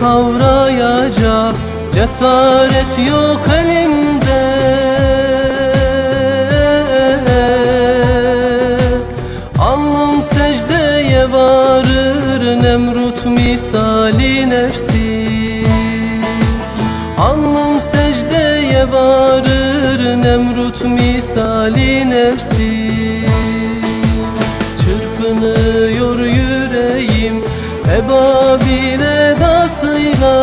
kavrayacak Cesaret yok elimde. Alnım secdeye varır Nemrut misali nefsi. Alnım secdeye varır Nemrut misali nefsi. Çırpınıyor yüreğim Ebabil edasıyla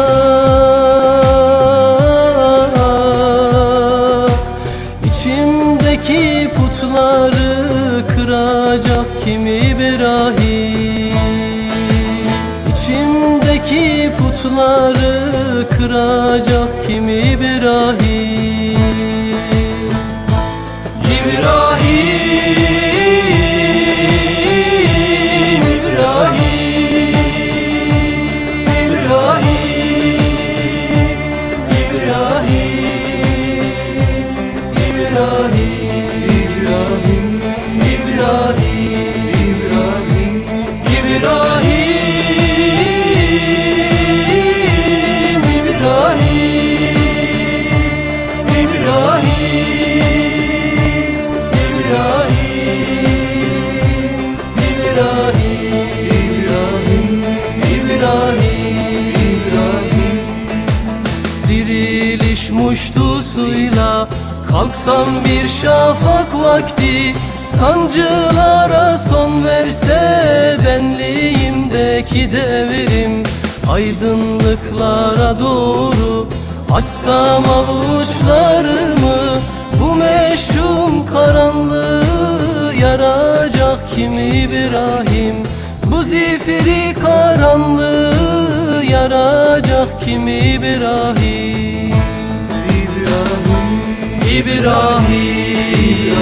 İçimdeki putları kıracak kimi bir rahim İçimdeki putları kıracak kimi bir Kalksam bir şafak vakti Sancılara son verse Benliğimdeki devrim. Aydınlıklara doğru Açsam avuçlarımı Bu meşhum karanlığı Yaracak kim İbrahim? Bu zifiri karanlığı Yaracak kim İbrahim İbrahim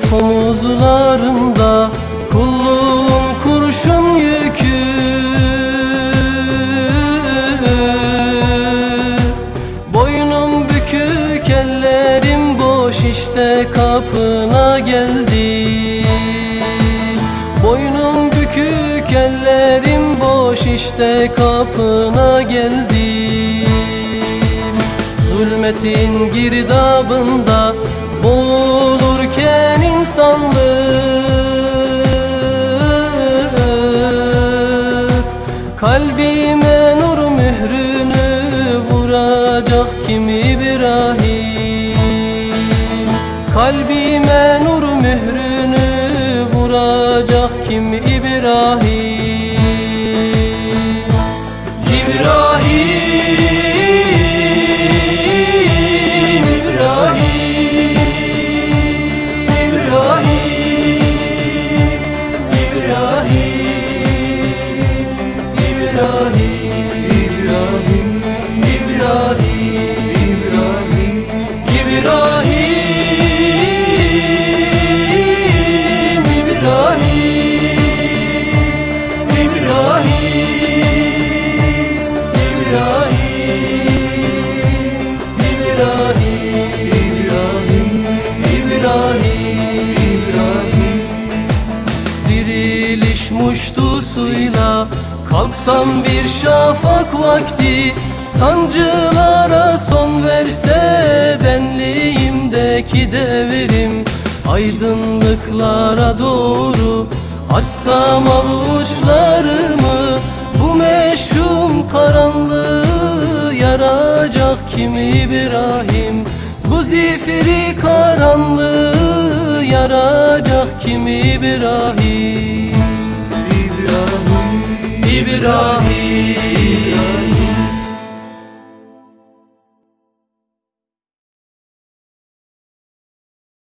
Zayıf omuzlarımda kulluğun kurşun yükü. Boynum bükük ellerim boş işte kapına geldim Boynum bükük ellerim boş işte kapına geldim Zulmetin girdabında boğulurken insanlık. Kalbime nur mührünü vuracak kim İbrahim? Kalbime nur mührünü vuracak kim İbrahim İbrahim Kalksam bir şafak vakti Sancılara son verse Benliğimdeki devrim Aydınlıklara doğru Açsam avuçlarımı Bu meşhum karanlığı Yaracak kim İbrahim? Bu zifiri karanlığı Yaracak kim İbrahim God.